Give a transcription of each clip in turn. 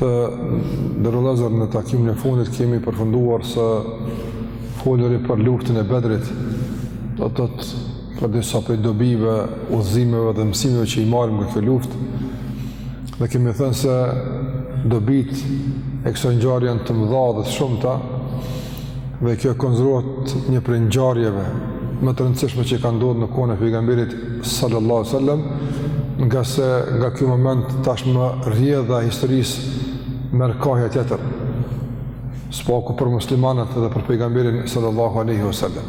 Të nderuar vëllezër në takimin e fundit kemi përfunduar së foluri për luftën e Bedrit, do të thotë për disa prej dobive, udhëzimeve dhe mësimeve që i marrim nga kjo luftë, dhe kemi thënë se dobitë e kësaj ngjarje janë të mëdha dhe të shumta, dhe kjo konsiderohet një prej ngjarjeve më të rëndësishme që kanë ndodhë në kohën e pejgamberit, sallallahu alaihi wasallam ngase nga ky moment tashmë rrjedha e historisë merr kahje tjetër së paku për muslimanët dhe për pejgamberin sallallahu alaihi wasallam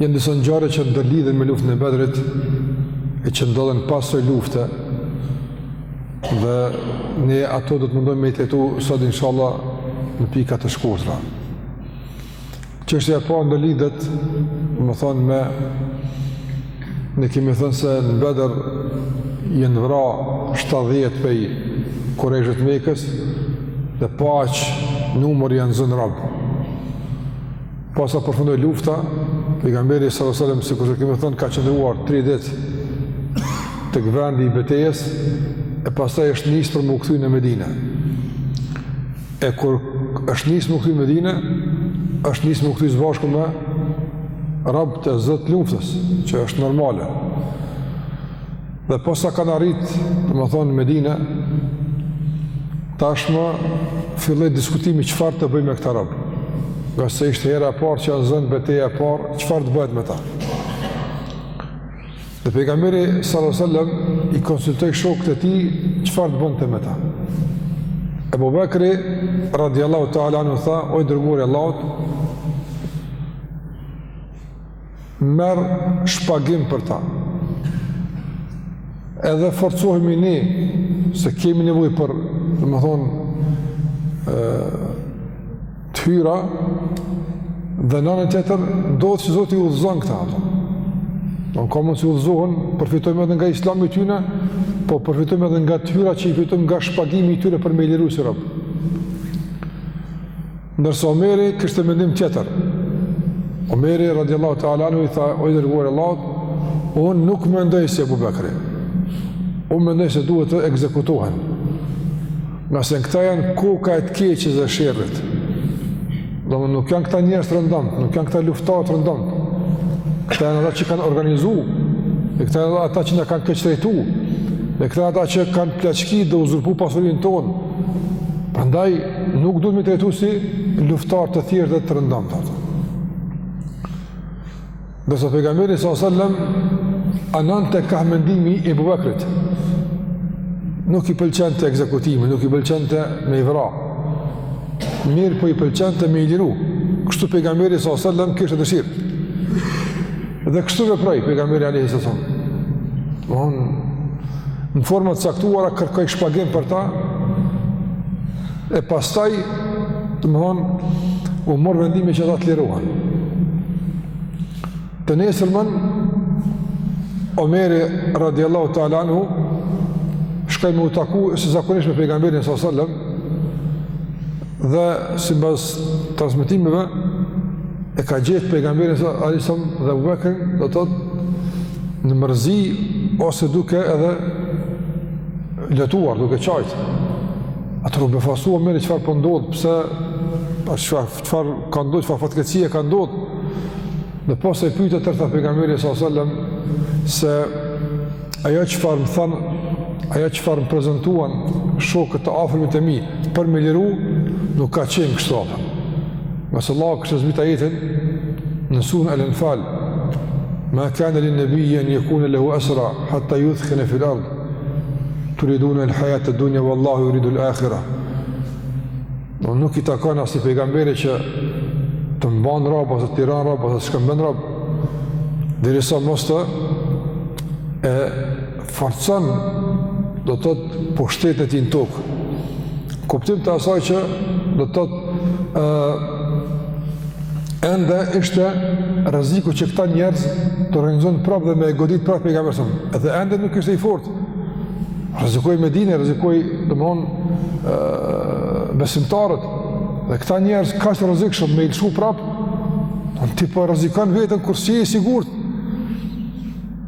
janë disa ngjarje që ndërlidhen me luftën e Bedrit e që ndodhen pas asaj lufte dhe ne ato do të mundohemi me i trajtu sot inshallah në pika të shkurtra Çështja e parë ndërlidhet, domethënë me ne kemi thënë se në Bedër janë vra 70 pej kurejshët Mekës dhe po aq numër janë zënë rob. Posa përfundoi lufta, pejgamberi sallallahu alajhi wasallam sikurse kemi thënë ka qëndruar 3 ditë tek vendi i betejës e pastaj është nis për me u kthy në Medinë. E kur është nisë me u kthy në Medine, është nisë me u kthy së bashku me robë të zënë të luftës, që është normale. Dhe posa kanë arritë, domethënë, Medine, tashmë filloj diskutimi çfarë të bëjmë me këta robë. Ngase ishte hera e parë që janë zënë beteja e parë, çfarë të bëhet me ta? Dhe pejgamberi sallallahu alaihi wasallam i konsultoi shokët e tij çfarë të bënte me ta. Abu Bakri radhiyallahu ta'ala anhu tha, o i dërguari i Allahut, merr shpagim për ta. Edhe forcohemi ne se kemi nevojë për, domethënë, ë të hyra dhe në anën tjetër ndodh që Zoti i udhëzon këta. Domethënë ka mundësi udhëzohen, përfitojmë edhe nga Islami i tyre, po përfitojmë edhe nga të hyra që i fitojmë nga shpagimi i tyre për me i liru si rob. Ndërsa Omeri kishte mendim tjetër. Omeri radiallahu ta'ala anhu i tha, o i dërguari i Allahut, unë nuk mendoj si Abu Bakri. Unë mendoj se duhet të ekzekutohen. Ngase këta janë koka e të keqës dhe sherrit, domethënë nuk janë këta njerëz të rëndomtë, nuk janë këta luftarë të rëndomtë, këta janë ata që kanë organizu, dhe këta janë ata që na kanë keqtrajtu, dhe këta janë ata që kanë plaçkit dhe uzurpu pasurinë tonë, prandaj nuk duhet me i trajtu si luftarë të thjeshtë dhe të rëndomtë. Ndërsa pejgamberi sallallahu alajhi wasallam anonte kah mendimi i Abu Bakrit. Nuk i pëlqente ekzekutimi, nuk i pëlqente me i vra. Mirëpo i pëlqente me i liru. Kështu pejgamberi sallallahu alajhi wasallam kishte dëshirë. Dhe kështu veproi pejgamberi alajhi wasallam. Domethon në forma të caktuara kërkoi shpagim për ta, E pastaj, domethon, u mor vendimi që ata të lirohen. Të nesërmen, Omeri radiallahu ta'ala anhu, shkoi me u taku, si zakonisht me pejgamberin s.a.s. Dhe, simbas transmetimeve, e ka gjet pejgamberin s.a.s. dhe Abu Bakrin, do të thotë, në mërzi, ose duke edhe lotuar, duke qajtë. Atëherë u befasua Omeri çfarë po ndodh, pse, çfarë ka ndodhur, çfarë fatkeqësie ka ndodhur. Dhe pasi e pyeti atëherë tha pejgamberi s.a.s. se ajo çfarë më thanë, ajo çfarë më prezantuan shokët të afërmit e mi për me i liru, nuk ka qenë kështu. Ngase Allahu kishte zbrit ajetin në suren Al-Anfal, ma kana li nabiyyin an yakuna lahu asra hatta yudkhina fil ard. turiduna al-hajat ad-dunja, wallahu juridu al-akhira. Nuk i takon asnjë pejgamberi që të mban robë, ose të liron robë, ose të shkëmben robë, derisa mos ta forcon do të thotë pushtetin e tij në tokë. Kuptim të asaj që do të thotë ende ishte rreziku që këta njerëz të organizohen prapë dhe me e godit prapë pejgamberin s.a.s. Edhe ende nuk ishte i fortë. Rrezikoi Medinë, rrezikoi domthon ë besimtarët. Dhe këta njerëz kaq të rrezikshëm me i lshu prapë. Do thotë ti po rrezikon veten kur s'je i sigurt.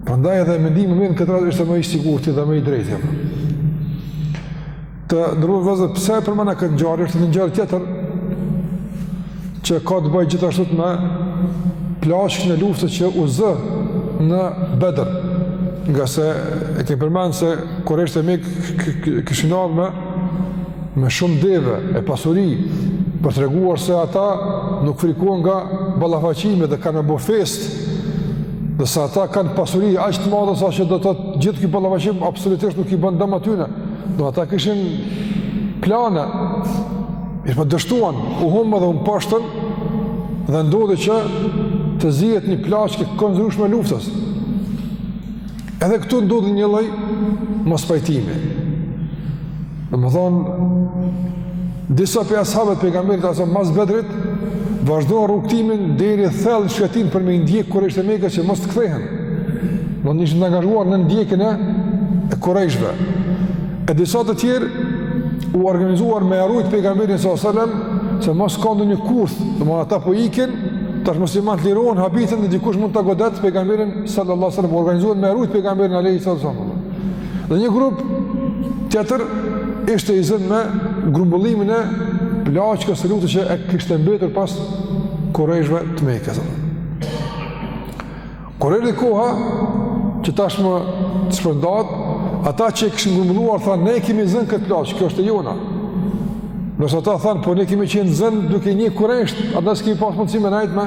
Prandaj edhe mendimi më në këtë rast ishte më i sigurt dhe më i drejtë. Të nderuar vëllezër, pse e përmenda këtë ngjarje, është një ngjarje tjetër, që ka të bëjë gjithashtu me plaçkën e luftës që u zu në Bedër, ngase e kemi përmend se kurejshët kishin ardh me, me shumë deve e pasuri, për të treguar se ata nuk frikohen nga ballafaqimi dhe kanë bo festë, dhe se ata kanë pasuri aq të madhe, saqë do thotë gjithë ky ballafaqim, absolutisht nuk i ban dam atyne, Do ata kishin plane, mirëpo dështuan, u humbën dhe u mposhtën, dhe ndodhi që të zihet një plaçkë e konsiderueshme e luftës. Edhe këtu ndodhi një lloj mospajtimi. Domethonë, Disa prej ashabëve të pejgamberit alejhi selam mas Bedrit vazhduan rrugëtimin deri thellë në shkretinë për me i ndjek kurejshët e Mekës që mos të kthehen. Domethënë ishin të angazhuar në ndjekjen e kurejshve. E disa të tjerë u organizuan me e rujt pejgamberin sallallahu alaihi wasallam se mos ka ndonjë kurth, domethënë ata po ikin tash muslimanët lirohen, habiten dhe dikush mund ta godet pejgamberin sallallahu alaihi wasallam u organizuan me e rujt pejgamberin alaihi wasallam. Dhe një grup tjetër ishte i zënë me grumbullimin e plaçkës së luftës që e kishte mbetur pas kurejshve të Mekës. Kur erdhi koha që tashmë të shpërndahet, ata që e kishin grumbulluar, thanë, ne kemi zënë këtë plaçkë, kjo është e jona. Ndërsa ata thanë, po ne kemi qenë të zënë duke ndjek kurejshët, ne s'kemi pas mundësi me ndejt me,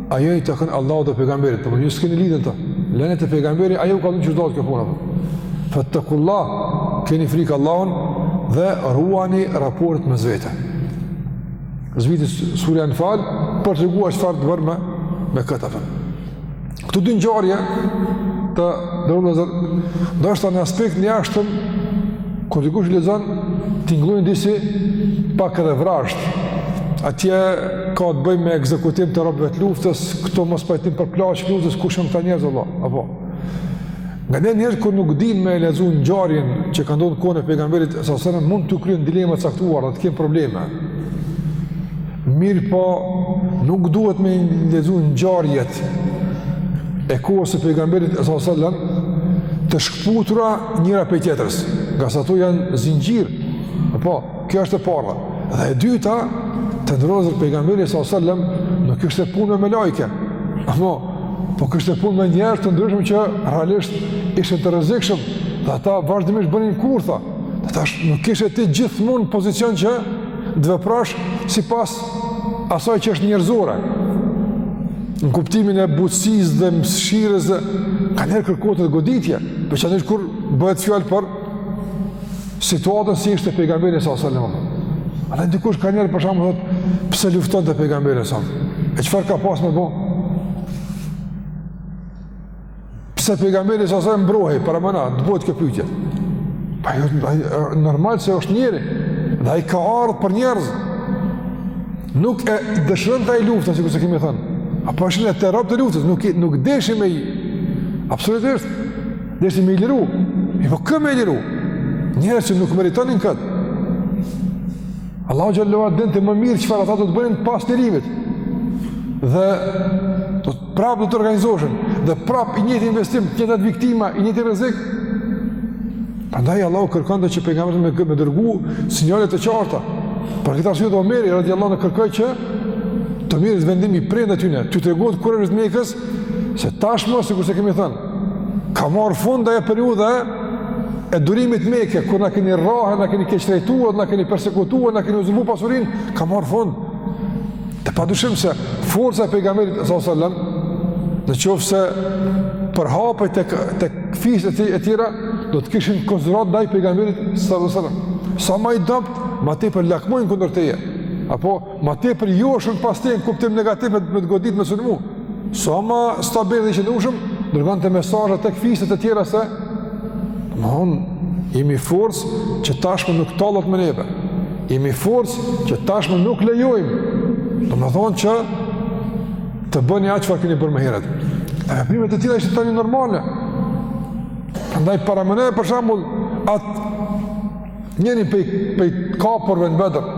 Ajo i takon Allahut dhe pejgamberit, por ju s'keni lidhje në të. Lene te pejgamberi, ajo ka dhënë çdo kjo punë. Fettekullah, keni frikë Allahun dhe ruani raportet mes vete. Zbriti surja Enfal, për të treguar çfarë të bëhet me, me këtë apëm. Këto dy ngjarje, të nderuar vëllezër, ndoshta në aspektin e jashtëm, kur dikush lexon, tingëllojnë disi pak edhe vrazhdë, atje ka të bëjë me ekzekutim të robëve të luftës, këtu mospajtim për plaçkë të luftës, kush janë këta njerëz, Allah, apo. Ngandonjëherë kur nuk din me i lexu ngjarjet që kanë ndodh në kohën e pejgamberit, sallallahu alaihi wasallam, mund t'ju krijohen dilema të caktuara dhe të kemi probleme. Mirëpo, nuk duhet me lexu ngjarjet e kohës së pejgamberit, sallallahu alaihi wasallam, të shkëputura njëra prej tjetrës, ngase ato janë zinxhir, apo, Kjo është e para. Dhe e dyta, të nderuar vëllezër, pejgamberi sallallahu alaihi wasallam nuk kishte punë me melaike. Apo, po kishte punë me njerëz të ndryshëm që realisht ishin të rrezikshëm dhe ata vazhdimisht bënin kurtha. Dhe tash nuk kishe ti gjithmonë pozicion që të veprosh sipas asaj që është njerëzore. Në kuptimin e butësisë dhe mëshirës dhe kanjëherë kërkohet goditje, veçanërisht kur bëhet fjalë për situatën si ishte pejgamberi sallallahu alaihi wasallam. Edhe dikush kanjëherë për shembull thotë, pse luftonte pejgamberi sa E çfarë ka pas me bo? Pse pejgamberi sallallahu alaihi wasallam mbrohej, paramendo të bohet kjo pyetje. Po jo, normal se është njeri, dhe ai ka ardhë për njerëz. Nuk e dëshironte ai luftën, sikurse kemi thënë. Apo është një të rap të luftës, nuk, nuk deshim e i. Absolutisht. Deshti me i liru, e po kë me i liru, njerëz që nuk meritonin këtë. Allahu xhele ue ala dinte më mirë çfarë ata do të bënin pas lirimit. Dhe do të prapë do të organizoheshin, dhe prapë i njëjti investim, të njëjtat viktima, i njëjti rrezik. Prandaj Allahu kërkonte që pejgamberi me, me dërgu sinjale të qarta. Për këtë arsye edhe Omeri, radiallahu anhu kërkoi që të merret vendim i prerë ndaj tyne, t'ju tregohet kurejshëve të Mekës, se tashmë, sikurse kemi thënë, Ka marrë fund ajo periudha e durimit në Meke, kur na keni rrahë, na keni keqtrajtuar, na keni persekutuar, na keni uzurpu pasurinë, ka marrë fund. Dhe pa dyshim se forca e pejgamberit, s.a.s. në qoftë se përhapej te, te fiset e tjera, do të kishin konsideratë ndaj pejgamberit, s.a.s. Sa ma i dobët, ma tepër lakmojnë kundër teje. Apo, Ma tepër joshen pas teje në kuptim negativ me të godit me sulmu. Sa ma, ma stabil dhe i qëndrueshëm, dërgonte mesazhe tek fiset e tjera se, domethënë, jemi forcë që tashmë nuk tallet me neve, jemi forcë që tashmë nuk lejojmë, domethënë që të bëni atë çfarë keni bërë më herët. E veprimet e tilla ishte tani normale. Prandaj paramene, për shambull, atë Njërin prej, prej të kapurve në Bedr.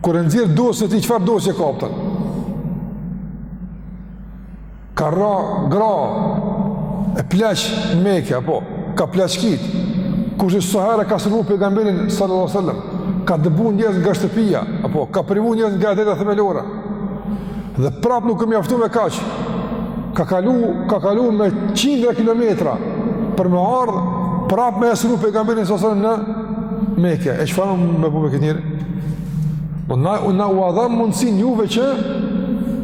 Kur e nxjerr dosjen e tij çfarë dosje ka atë? Ka rrah gra e pleq në Meke apo ka plaçkit. Kushedi sa herë ka sulmu pejgamberin sallallahu alajhi wasallam? Ka dëbu njerëz nga shtëpia apo ka privu njerëz nga të drejta themelore? Dhe prap nuk ka mjaftu me kaq. Ka kalu, ka kalu me qindra kilometra për me ardhë, prap me e sulmu pejgamberin s.a.s. në Meke. E çfarë me bo me këtë njeri? Po na, na ua dhamë mundësinë juve që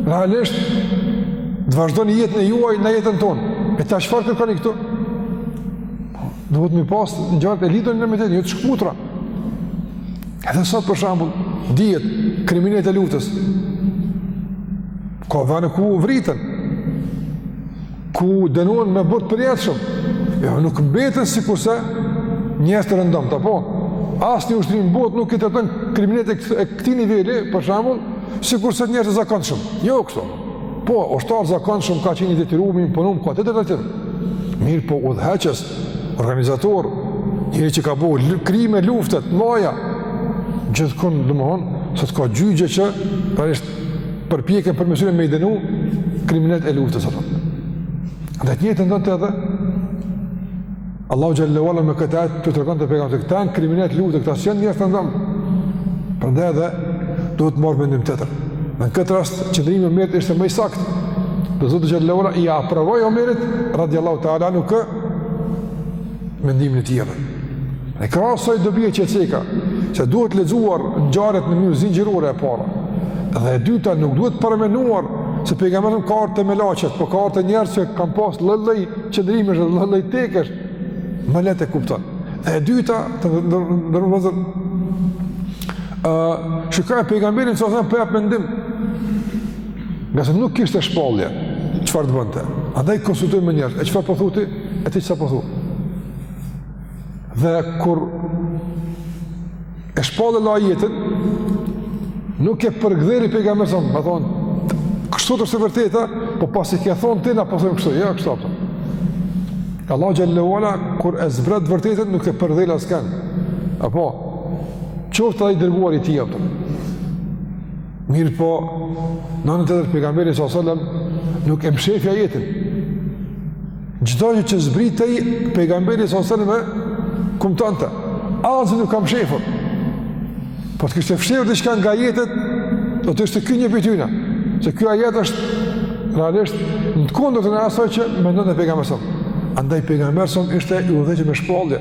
realisht të vazhdoni jetën e juaj, na jetën tonë. E tash çfarë kërkoni këtu? Duhet me i pas ngjarjet të lidhura në mes vete, jo të shkëputura. Edhe sot për shembull, dihet kriminelët e luftës. Ka vende ku vriten. Ku dënohen me burg të përjetshëm. Jo, nuk mbeten sikurse njerëz të rëndomtë, apo. Asnjë ushtri në botë nuk i trajton kriminelët e këtij niveli, për shembull, sikurse njerëz të zakonshëm. Jo, kështu. Po, ushtar i zakonshëm ka qenë i detyruar me punu, ka tjetër trajtim. Mirëpo udhëheqës, organizator, njeri që ka bërë krime lufte, maja, gjithkund domethënë, sot ka gjyqe që pikërisht përpiqen përmes tyre me i dënu kriminelët e luftës. Dhe të njëjtën donte edhe Allahu xhelle ue ala me këtë ajet i tregonte pejgamberit se këta janë kriminelë lufte, këta janë njerëz të rëndomtë. Prandaj edhe duhet të marrë mendim tjetër. Dhe në këtë rast qëndrimi i Omerit ishte më i saktë. Dhe Zoti xhelle ue ala i aprovoi Omerit radhiyallahu ta'ala anhu mendimin e tij. Ne prej kësaj dobie që e ceka, se duhet lexuar ngjarjet në mënyrë zinxhirore e para. Dhe e dyta nuk duhet paramenduar se pejgamberi ka ardh te melaqet, por ka ardh te njerëz që kanë pas lloj-lloj qëndrimesh, lloj lloj tekesh, na le të kuptojmë. E dyta, të nderuar vëllezër, shikoje pejgamberin s.a.s. që thotë po jap mendim. Ngase nuk kishte shpallje, çfarë të bënte? Andaj konsultohej me njerëz, e çfarë po thotë? E ti çfarë po thu? Dhe kur E shpall Allahu ajetin, nuk e përkëdheli pejgamberin s.a.s., me thonë, kështu është e vërteta, po pasi ke thonë ti, na po thojmë kështu, jo, kështu apo. Allah xhelle ue ala, kur e zbret të vërtetën, nuk e përkëdhel askënd, apo, qoftë edhe i dërguari i tij, apo. Mirëpo, në anën tjetër pejgamberi s.a.s., nuk e mshefi ajetin, Çdo gjë që zbritej pejgamberi s.a.s. e kumtonte. Asgjë nuk ka mshefur. Po të kishte fshehur diçka nga ajetet, do të ishte ky një prej tyre. Se ky ajet është realisht në të kundërtën e asaj që mendonte pejgamberi s.a.s. Andaj pejgamberi s.a.s. ishte i udhëhequr me shpallje.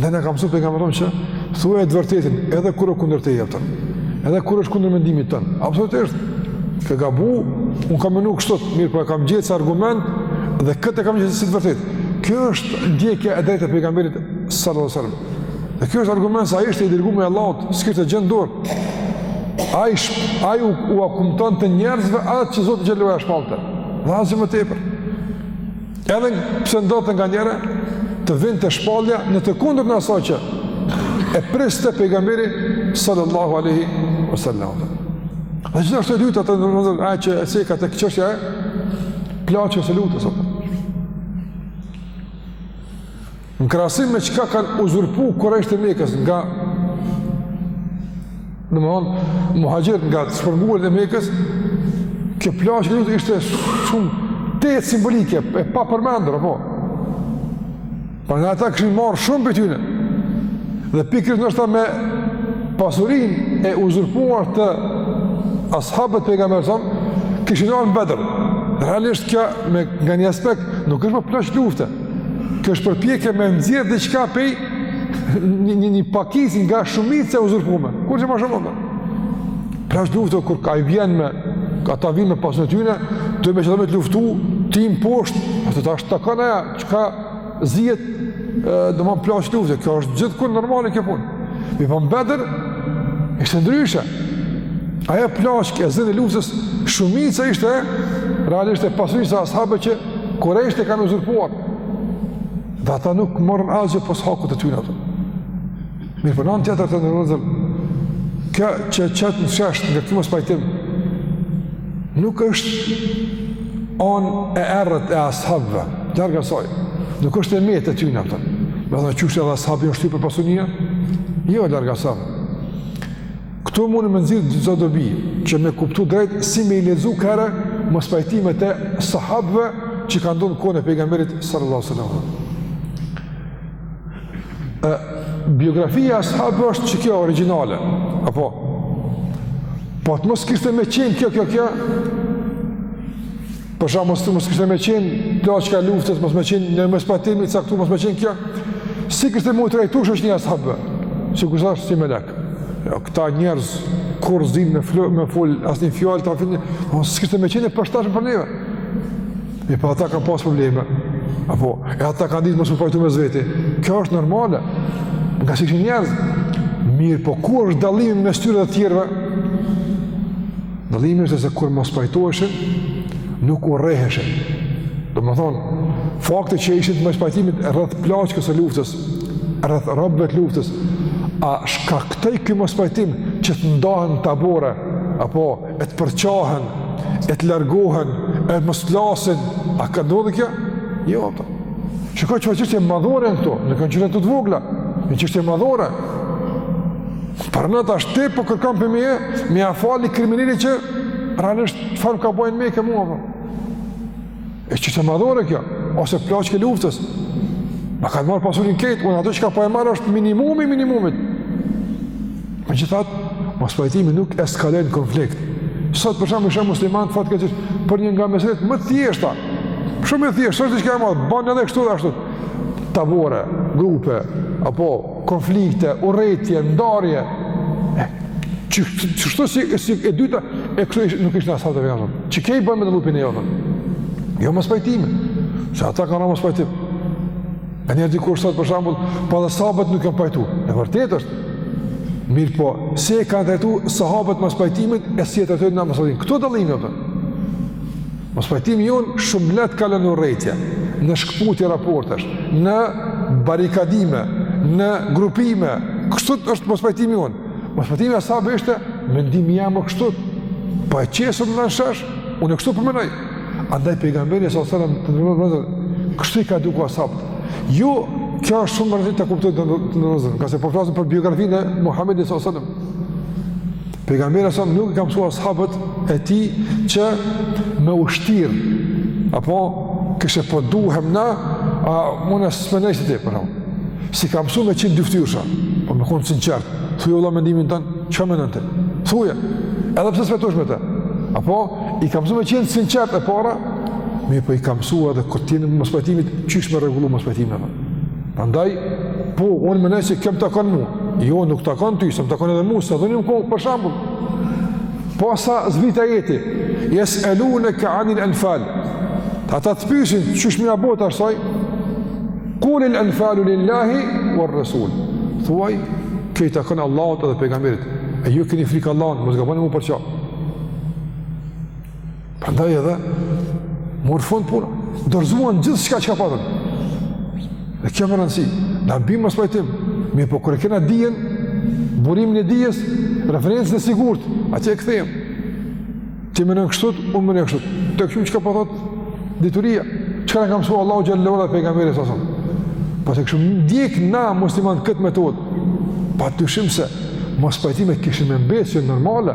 Dhe na ka msu pejgamberi s.a.s. që thuaje të vërtetën edhe kur o kundër teje, edhe kur është kundër mendimit tënd. Absolutisht, ke gabu, unë kam menu kështu, mirëpo e kam gjet si argument dhe këtë e kam gjet si të vërtetë. Kjo është ndjekja e drejtë e pejgamberit sallallahu alajhi wasallam. Dhe kjo është argument se ai ishte i dërguari i Allahut, s'kishte gjë në dorë. Ai ai u, ua kumtonte njerëzve atë që Zoti xhelle ue ala ia shpallte. Dhe asgjë më tepër. Edhe pse ndodhte nganjëherë të vinte shpallja në të kundërtën e asaj që e priste pejgamberi sallallahu alaihi wasallam. Dhe gjithashtu e dyta të nderuar vëllezër, ajo që e ceka tek çështja e plaçkës së luftës, atë. Në krahasim me çka kanë uzurpu kurejshët e Mekës nga domethënë muhaxhirët nga të shpërngulurit e Mekës kjo plaçkë e luftës ishte shumë t'jetë simbolike e papërmendur apo për nga ata kishin marrë shumë prej tyne dhe pikërisht ndoshta me pasurinë e uzurpuar të ashabëve të pejgamberit s.a.s. kishin ardh në Bedër realisht kjo me, nga një aspekt nuk është mo plaçkë lufte Kjo është përpjekje me nxjerr diçka prej një një një pakicë nga shumica e uzurpume. Kur të bashkon ato? Plaçkë lufte kur ai vjen me, ata vinë me pasën e tyne, të me që të me të luftu, ti e mposht, tash të takon ajo çka zihet, domethënë plaçkë lufte, kjo është gjithkund normale kjo punë. Mirëpo n'Bedër ishte ndryshe. Ajo plaçkë e zënë e luftës, shumica ishte, realisht e pasurisë ashabëve që Kurejshët e kanë uzurpuar. Dhe ata nuk morën asgjë pos hakut të tyne. Mirëpo në anën tjetër të nërëzër, kjo që qëtë në qështë në këtë mospajtim, nuk është anë e errët e ashabëve, larg asaj, nuk është e metë e tyne, me thënë qysh edhe ashabët janë shty për pasunia, jo, larg asaj, Këtu mund me nxjerr disa dobi, që me kuptu drejt si me i lexu kërë mospajtimet e sahabëve që kanë ndodh kohën e pejgamberit sallallahu alejhi ve selem. Biografia e sahabëve është që kjo originale, apo? Po të mos kishte me qenë kjo, kjo, kjo, Për shembull mos të mos kishte me qenë plaçka e luftës, mos me qenë një mospajtim i caktum, mos me qenë kjo, si kishte me u trajtu shë është një ashab, sigurisht si melek. Jo, këta njerëz, kur zin me fol, me fol, asnjë fjalë, ta fillë, o, s'kishte me qenë e përshtatshme për neve. Mirëpo ata kanë pas probleme, apo, e ata kanë ditë mos u pajtu mes veti. Kjo është normale, ngase ishin njerëz, mirëpo ku është dallimi mes tyre dhe tjerëve, Dallimi është se kur mospajtoheshin, nuk urreheshin. Domethënë, fakti që ishin në mospajtim rreth plaçkës së luftës, rreth robëve të luftës, a shkaktoi ky mospajtim që të ndahen tabore, apo e të përçahen, e të largohen, e të mos flasin, a ka ndodhë kjo? Jo, apo ta. Shiko çfarë çështje madhore janë këto, nuk kanë qenë të vogla, janë çështje madhore. Pra ti tash po kërkon prej meje me ia fal një kriminelit që realisht çfarë m'ka ba në Mekë mua. E çështje madhore kjo, ose plaçka e luftës. Ma kanë marrë pasurinë krejt, unë ato çka po e marr është minimumi i minimumit. Megjithatë, mospajtimi nuk eskaloi në konflikt. Sot për shembull i sheh muslimanët fatë këtë për një nga meselet më thjeshta. Shumë e thjeshtë, s'është diçka e madhe, ban edhe kështu edhe ashtu. Tabore, grupe, apo konflikte, urrejtje, ndarje. E, që, që, që shtu si, si e dyta, e kështu ish, nuk ishin ashabët vjenë. Çka i ban me dallu prej neve? Jo mospajtimi. Se ata kanë ra në mospajtim. E njerëz dikush thotë, për shembull, po edhe sahabët nuk janë pajtu. E vërtetë është. Mirëpo, si e kanë trajtu sahabët mospajtimin, e si e trajtojmë na mospajtimin. Këtu o dallimi, për. Mospajtimi jonë shumë lehtë kalon në urrejtje, në shkëputje raportesh, në barikadime, në grupime, kështu është mospajtimi jonë. Mospajtimi i sahabëve ishte, mendimi jem o kështu, po e qesim në në shesh, unë e kështu po menoj. Andaj pejgamberi alejhi selam të nderuar vëllezër, kështu i ka eduku ashabët. Ju kjo është shumë e rëndësishme ta kuptoni të nderuar vëllezër, ngase po flasim për biografinë e Muhamedit alejhi selam. Pejgamberi alejhi selam nuk i ka mësu ashabët e tij që me u shtir apo kishe po duhemi na a mund të smenoj ti për hap. S'i ka mësu me qenë dyftyrësha, po me kon i sinqertë, thuaj vëlla mendimin tan, çka mendon ti? Thuaj. Edhe pse s'pajtohesh me të. Apo I ka mësu me qenë të sinqertë e para, mirëpo i ka mësu edhe kur t'jeni në mospajtim qysh me rregullu mospajtimin. Prandaj po unë menoj se kjo m'takon mu, jo nuk takon ty, se m'takon edhe mu, se edhe unë jom kon për shembull. Posa zbriti ajeti, jes'eluneke anil enfal. Ata të pyesin qysh me ia bo tash ksaj? Kulil enfalu lillahi ver-resul. Thuaj, kjo i takon Allahut edhe pejgamberit. E ju keni frikë Allahun, mos gaboni m'u përça. Prandaj edhe, mori fund puna, dorëzuan gjithçka çka patën. E kjo me rëndësi, na bim në mospajtim, mirëpo kur e kena dijen, burimin e dijes, referencën e sigurt, atje e kthejmë. Ti menon kështu, unë menoj kështu. Të kqyrim çka po thotë dituria. Çka na ka mësu Allahu xhele ve ala e pejgamberi alejhi selam. Po ta kishim ndjek na muslimanët këtë metodë. Padyshim se mospajtimet kishin me mbetë normale,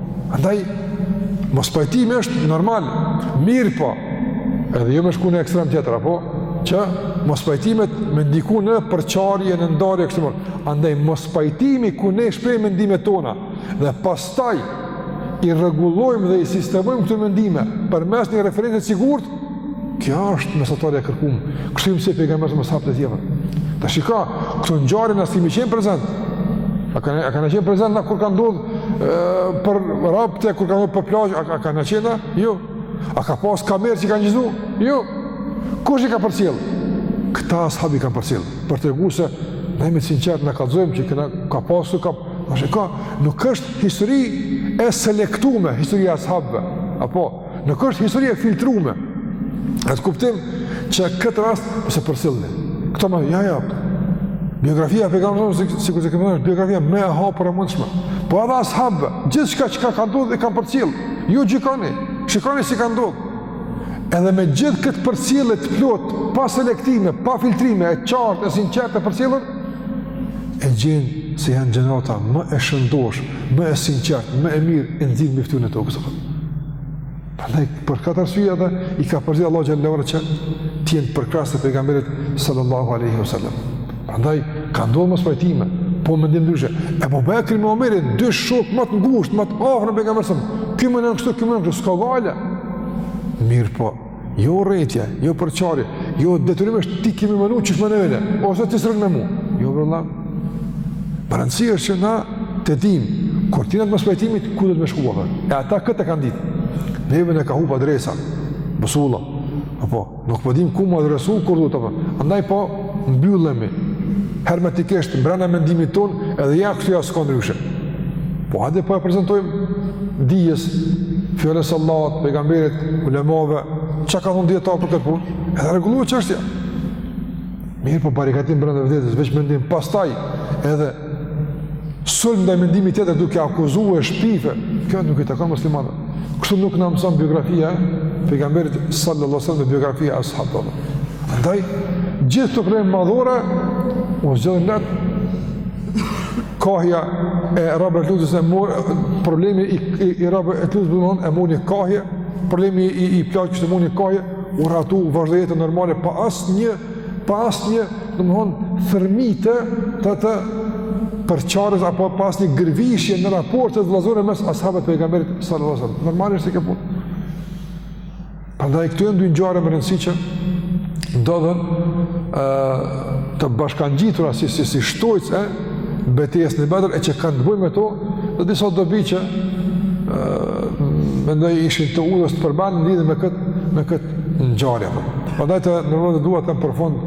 Andaj, mospajtimi është normal, mirëpo, edhe jo me shku në ekstrem tjetër, apo, që mospajtimet me ndiku në përçarje, në ndarje, kështu me radhë. Andaj, mospajtimi ku ne shprehim mendimet tona, dhe pastaj i rregullojmë dhe i sistemojmë këto mendime, përmes një reference të sigurt, Kjo është mesatarja e kërkume. Kështu i mësoi pejgamberi alejhi selam ashabët e tij. Tash shiko, këto ngjarje na s'kemi qenë prezent. A kena a kena qenë prezent na kur ka ndodh për robët kur ka ndodh për plaçkë, a, a kena qenë? Jo. A ka pas kamerë që ka inçizu? Jo. Kush i ka përcjell? Këta ashabë i kanë përcjell. Për tregu se na me sinqeritet na kallzojmë çka ka pas. A shiko, nuk është histori e selektume historia e ashabëve. Apo Nuk është histori e filtrume, n'atë kuptim që këtë rast s'e përcillni, këtë po, jo, jo, biografia pejgamberit, sikur të ketë biografia më e hapur e mundshme. Po edhe ashabëve, gjithçka çka ka ndodhë e kanë përcjellë, ju gjykoni, shikoni si ka ndodhë. Edhe me gjithë këtë përcjellje të plotë, pa selektime, pa filtrime, e qartë, e sinqertë e përcjellur, e gjejmë se janë gjenerata më e shëndoshë, më e sinqertë, më e mirë, e nxjerrë mbi fytyrën e tokës. Prandaj për këtë arsye edhe i ka përzgjedh Allahu xhallahu ala që të jenë përkrahës të pejgamberit sallallahu alaihi wasallam. Prandaj ka ndodhur mospajtime, po mendim ndryshe. Ebu Bekri me Omerin dy shokë më të ngushtë, më të afër me pejgamberin. Ky menon kështu, ky menon kështu, s'ka gajle. Mirëpo, Jo urrejtje, jo përçarje, jo detyrim është ti ke me menu qysh menoj unë, ose ti s'rrin me mu. Jo vallah. Me rëndësi është që na të dimë, kur të kemi mospajtime, ku duhet me shkue. E ata këtë e kanë ditë. Neve na ka hup adresa, busulla. Apo, nuk po dimë ku m'u adresu, kur duhet po. Andaj po, mbyllemi hermetikisht brenda mendimit tonë edhe ja kështu ja s'ka ndryshe. Po hajde po e prezantojmë dijes, fjalës së Allahut, pejgamberit, ulemave, çka kanë thonë dijetarët për këtë punë? Edhe rregullua çështja. Mirëpo barrikadim brenda vetes, veç mendim pastaj edhe sulm ndaj mendimit tjetër duke akuzuar shpife, kjo nuk i takon muslimanëve. Kështu nuk na mëson biografia e pejgamberit sallallahu alajhi wasallam dhe biografia e ashabëve. Andaj gjithë këto probleme madhore u zgjidhën n'at kohë, e robërve të luftës e mor problemi i, i, i robërve të luftës domethënë e mori kahje, problemi i i plaçkës e mori kahje, u rahatu vazhdoi jeta normale pa asnjë pa asnjë domethënë thërrmi të të përçarjes apo pa asnjë gërvishje në raportet vëllazërore mes ashabëve të pejgamberit sallallahu alejhi selam normalisht ike puna Andaj këto ishin dy ngjarje me rëndësi që ndodhen të bashkangjitura si, si, si shtojcë e betejës në Bedër e që kanë të bëjnë me to dhe disa dobi që e, mendoj ishin të udhës të përmenden lidhur me këtë, me këtë ngjarje. Andaj të nderuar dua të them për fund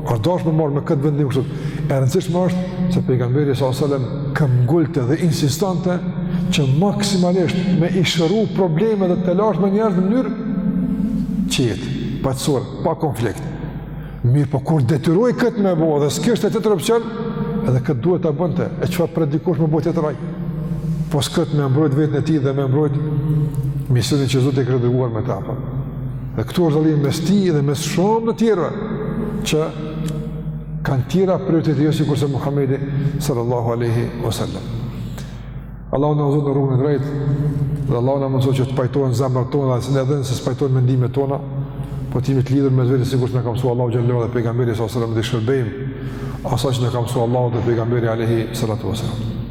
është dashtë me marrë me këtë vendim kështu. E rëndësishme është se pejgamberi sa selam këmgulte dhe insistonte që maksimalisht me i shëru probleme edhe telashet me njerëz në mënyrë të qetë, paqësor, pa konflikt. Mirëpo kur detyrohej këtë me bo dhe s'kishte tjetër opsion, edhe këtë duhet ta bënte. E çfarë prit dikush me bo tjetër? Pos këtë me mbrojt vetën e tij dhe me mbrojt misionin që Zoti e kishte dërguar me të. Po. Dhe këtu është dallimi mes tij dhe mes shumë të tjerëve që kanë tjera prioritete jo sikurse Muhamedi sallallahu alaihi wasallam. Allahu na udhëzoftë në rrugën e drejtë dhe Allahu na mundësoftë që të pajtohen zemrat tona, edhe nëse s'pajtohen mendimet tona, po të jemi të lidhur mes veti sikurse na ka mësuar Allahu xhallahu dhe pejgamberi sallallahu alaihi wasallam dhe t'i shërbejmë asaj që na ka mësuar Allahu dhe pejgamberi alaihi salatu wasallam.